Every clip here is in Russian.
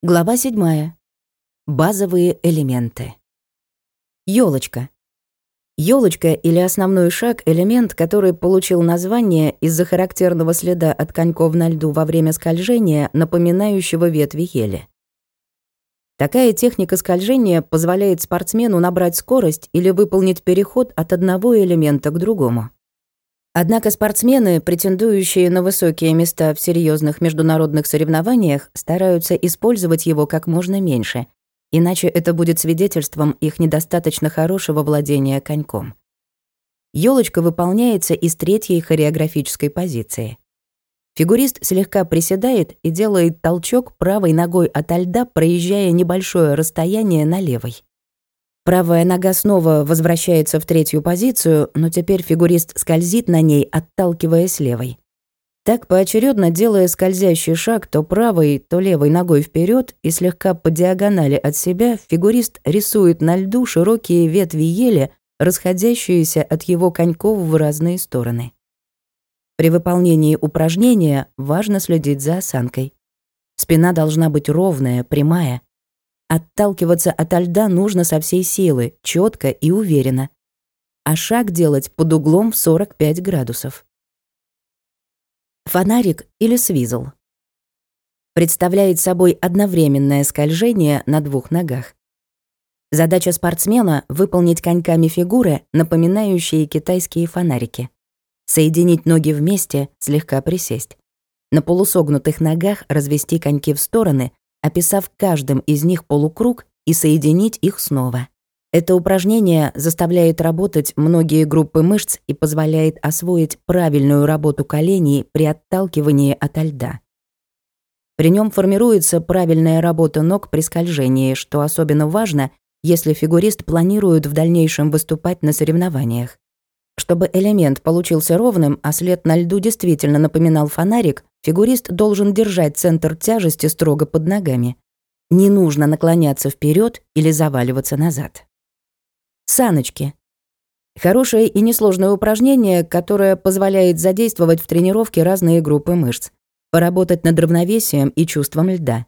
Глава 7. Базовые элементы. Ёлочка. Ёлочка или основной шаг — элемент, который получил название из-за характерного следа от коньков на льду во время скольжения, напоминающего ветви ели. Такая техника скольжения позволяет спортсмену набрать скорость или выполнить переход от одного элемента к другому. Однако спортсмены, претендующие на высокие места в серьезных международных соревнованиях, стараются использовать его как можно меньше, иначе это будет свидетельством их недостаточно хорошего владения коньком. Ёлочка выполняется из третьей хореографической позиции. Фигурист слегка приседает и делает толчок правой ногой от льда, проезжая небольшое расстояние на левой. Правая нога снова возвращается в третью позицию, но теперь фигурист скользит на ней, отталкиваясь левой. Так поочередно делая скользящий шаг то правой, то левой ногой вперед и слегка по диагонали от себя, фигурист рисует на льду широкие ветви ели, расходящиеся от его коньков в разные стороны. При выполнении упражнения важно следить за осанкой. Спина должна быть ровная, прямая, Отталкиваться от льда нужно со всей силы, четко и уверенно. А шаг делать под углом в 45 градусов. Фонарик или свизл. Представляет собой одновременное скольжение на двух ногах. Задача спортсмена — выполнить коньками фигуры, напоминающие китайские фонарики. Соединить ноги вместе, слегка присесть. На полусогнутых ногах развести коньки в стороны, описав каждым из них полукруг и соединить их снова. Это упражнение заставляет работать многие группы мышц и позволяет освоить правильную работу коленей при отталкивании от льда. При нем формируется правильная работа ног при скольжении, что особенно важно, если фигурист планирует в дальнейшем выступать на соревнованиях. Чтобы элемент получился ровным, а след на льду действительно напоминал фонарик, фигурист должен держать центр тяжести строго под ногами. Не нужно наклоняться вперед или заваливаться назад. Саночки. Хорошее и несложное упражнение, которое позволяет задействовать в тренировке разные группы мышц, поработать над равновесием и чувством льда.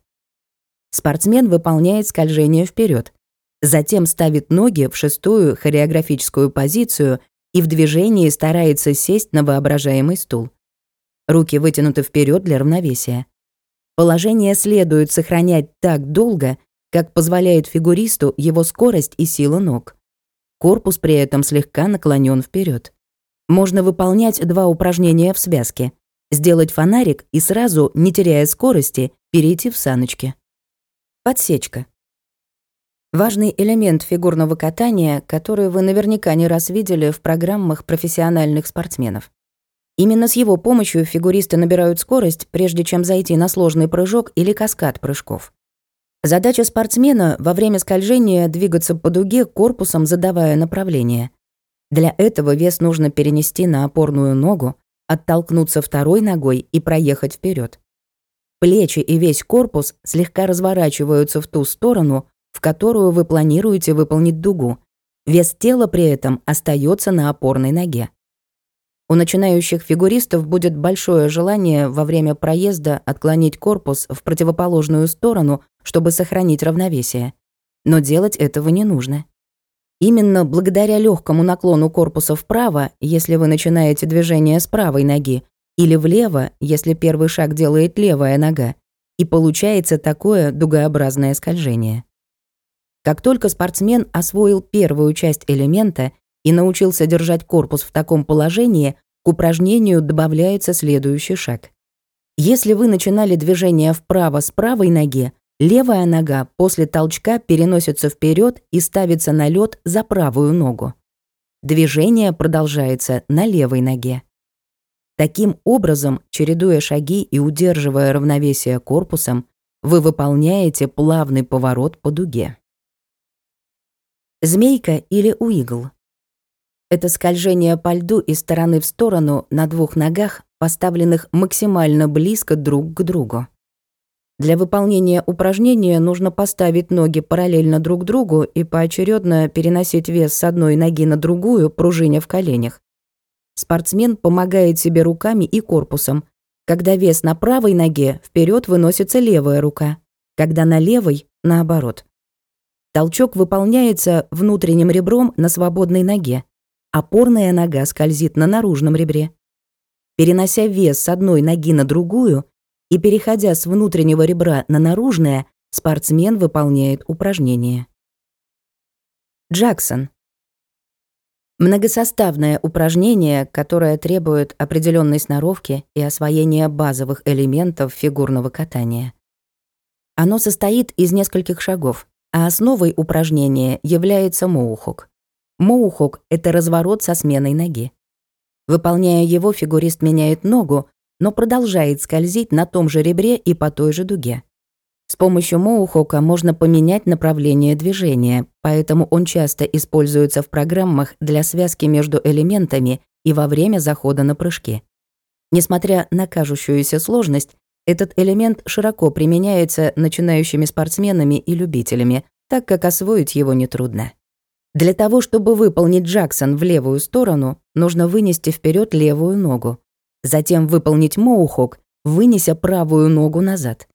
Спортсмен выполняет скольжение вперед, затем ставит ноги в шестую хореографическую позицию и в движении старается сесть на воображаемый стул. Руки вытянуты вперед для равновесия. Положение следует сохранять так долго, как позволяет фигуристу его скорость и сила ног. Корпус при этом слегка наклонен вперед. Можно выполнять два упражнения в связке. Сделать фонарик и сразу, не теряя скорости, перейти в саночки. Подсечка. Важный элемент фигурного катания, который вы наверняка не раз видели в программах профессиональных спортсменов. Именно с его помощью фигуристы набирают скорость, прежде чем зайти на сложный прыжок или каскад прыжков. Задача спортсмена во время скольжения двигаться по дуге корпусом, задавая направление. Для этого вес нужно перенести на опорную ногу, оттолкнуться второй ногой и проехать вперед. Плечи и весь корпус слегка разворачиваются в ту сторону, в которую вы планируете выполнить дугу. Вес тела при этом остается на опорной ноге. У начинающих фигуристов будет большое желание во время проезда отклонить корпус в противоположную сторону, чтобы сохранить равновесие. Но делать этого не нужно. Именно благодаря легкому наклону корпуса вправо, если вы начинаете движение с правой ноги, или влево, если первый шаг делает левая нога, и получается такое дугообразное скольжение. Как только спортсмен освоил первую часть элемента и научился держать корпус в таком положении, к упражнению добавляется следующий шаг. Если вы начинали движение вправо с правой ноги, левая нога после толчка переносится вперед и ставится на лед за правую ногу. Движение продолжается на левой ноге. Таким образом, чередуя шаги и удерживая равновесие корпусом, вы выполняете плавный поворот по дуге. Змейка или уигл. Это скольжение по льду из стороны в сторону на двух ногах, поставленных максимально близко друг к другу. Для выполнения упражнения нужно поставить ноги параллельно друг другу и поочередно переносить вес с одной ноги на другую, пружиня в коленях. Спортсмен помогает себе руками и корпусом. Когда вес на правой ноге, вперед выносится левая рука. когда на левой — наоборот. Толчок выполняется внутренним ребром на свободной ноге. Опорная нога скользит на наружном ребре. Перенося вес с одной ноги на другую и переходя с внутреннего ребра на наружное, спортсмен выполняет упражнение. Джексон. Многосоставное упражнение, которое требует определенной сноровки и освоения базовых элементов фигурного катания. Оно состоит из нескольких шагов а основой упражнения является моухок. Моухок — это разворот со сменой ноги. Выполняя его, фигурист меняет ногу, но продолжает скользить на том же ребре и по той же дуге. С помощью моухока можно поменять направление движения, поэтому он часто используется в программах для связки между элементами и во время захода на прыжки. Несмотря на кажущуюся сложность, этот элемент широко применяется начинающими спортсменами и любителями, так как освоить его нетрудно. Для того, чтобы выполнить Джексон в левую сторону, нужно вынести вперед левую ногу. Затем выполнить моухок, вынеся правую ногу назад.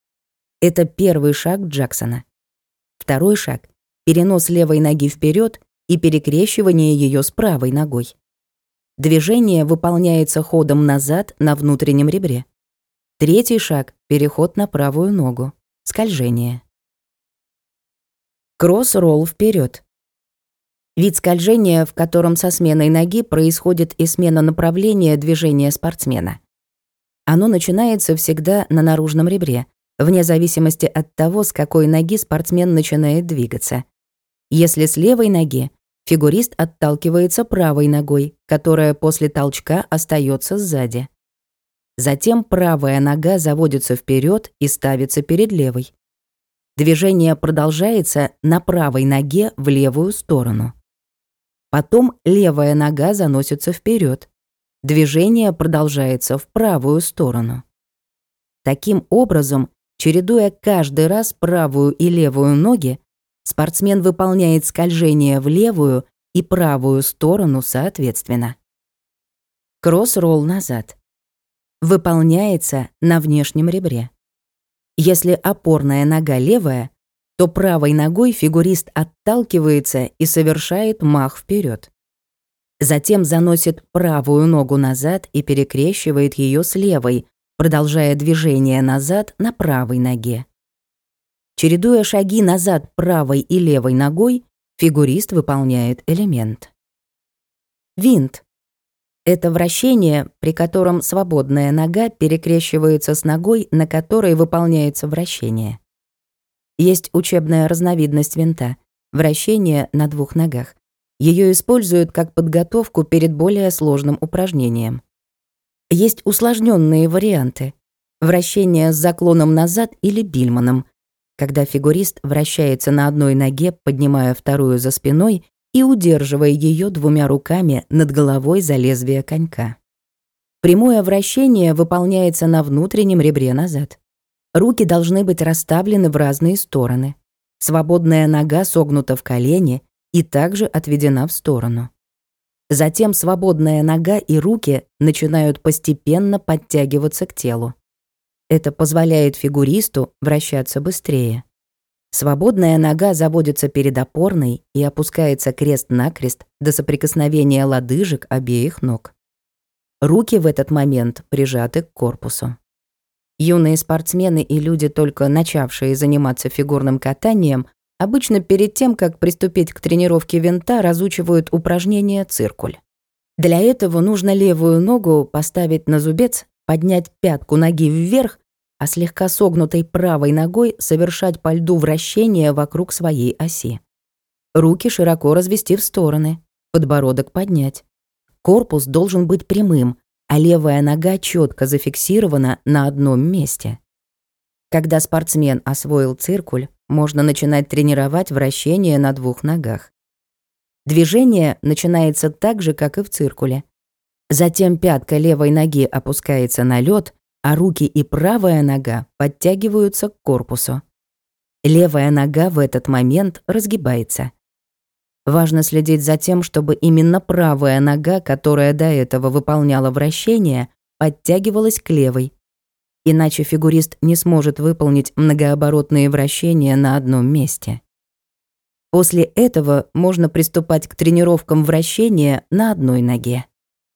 Это первый шаг Джексона. Второй шаг — перенос левой ноги вперед и перекрещивание ее с правой ногой. Движение выполняется ходом назад на внутреннем ребре. Третий шаг — переход на правую ногу. Скольжение. Кросс-ролл вперед. Вид скольжения, в котором со сменой ноги происходит и смена направления движения спортсмена. Оно начинается всегда на наружном ребре, вне зависимости от того, с какой ноги спортсмен начинает двигаться. Если с левой ноги, фигурист отталкивается правой ногой, которая после толчка остается сзади. Затем правая нога заводится вперед и ставится перед левой. Движение продолжается на правой ноге в левую сторону. Потом левая нога заносится вперед. Движение продолжается в правую сторону. Таким образом, чередуя каждый раз правую и левую ноги, спортсмен выполняет скольжение в левую и правую сторону соответственно. Кросс-ролл назад выполняется на внешнем ребре. Если опорная нога левая, то правой ногой фигурист отталкивается и совершает мах вперед. Затем заносит правую ногу назад и перекрещивает ее с левой, продолжая движение назад на правой ноге. Чередуя шаги назад правой и левой ногой, фигурист выполняет элемент. Винт это вращение, при котором свободная нога перекрещивается с ногой, на которой выполняется вращение. Есть учебная разновидность винта — вращение на двух ногах. Ее используют как подготовку перед более сложным упражнением. Есть усложненные варианты — вращение с заклоном назад или бильманом, когда фигурист вращается на одной ноге, поднимая вторую за спиной и удерживая ее двумя руками над головой за лезвие конька. Прямое вращение выполняется на внутреннем ребре назад. Руки должны быть расставлены в разные стороны. Свободная нога согнута в колени и также отведена в сторону. Затем свободная нога и руки начинают постепенно подтягиваться к телу. Это позволяет фигуристу вращаться быстрее. Свободная нога заводится перед опорной и опускается крест-накрест до соприкосновения лодыжек обеих ног. Руки в этот момент прижаты к корпусу. Юные спортсмены и люди, только начавшие заниматься фигурным катанием, обычно перед тем, как приступить к тренировке винта, разучивают упражнение «циркуль». Для этого нужно левую ногу поставить на зубец, поднять пятку ноги вверх а слегка согнутой правой ногой совершать по льду вращение вокруг своей оси. Руки широко развести в стороны, подбородок поднять. Корпус должен быть прямым, а левая нога четко зафиксирована на одном месте. Когда спортсмен освоил циркуль, можно начинать тренировать вращение на двух ногах. Движение начинается так же, как и в циркуле. Затем пятка левой ноги опускается на лед, а руки и правая нога подтягиваются к корпусу. Левая нога в этот момент разгибается. Важно следить за тем, чтобы именно правая нога, которая до этого выполняла вращение, подтягивалась к левой. иначе фигурист не сможет выполнить многооборотные вращения на одном месте. После этого можно приступать к тренировкам вращения на одной ноге.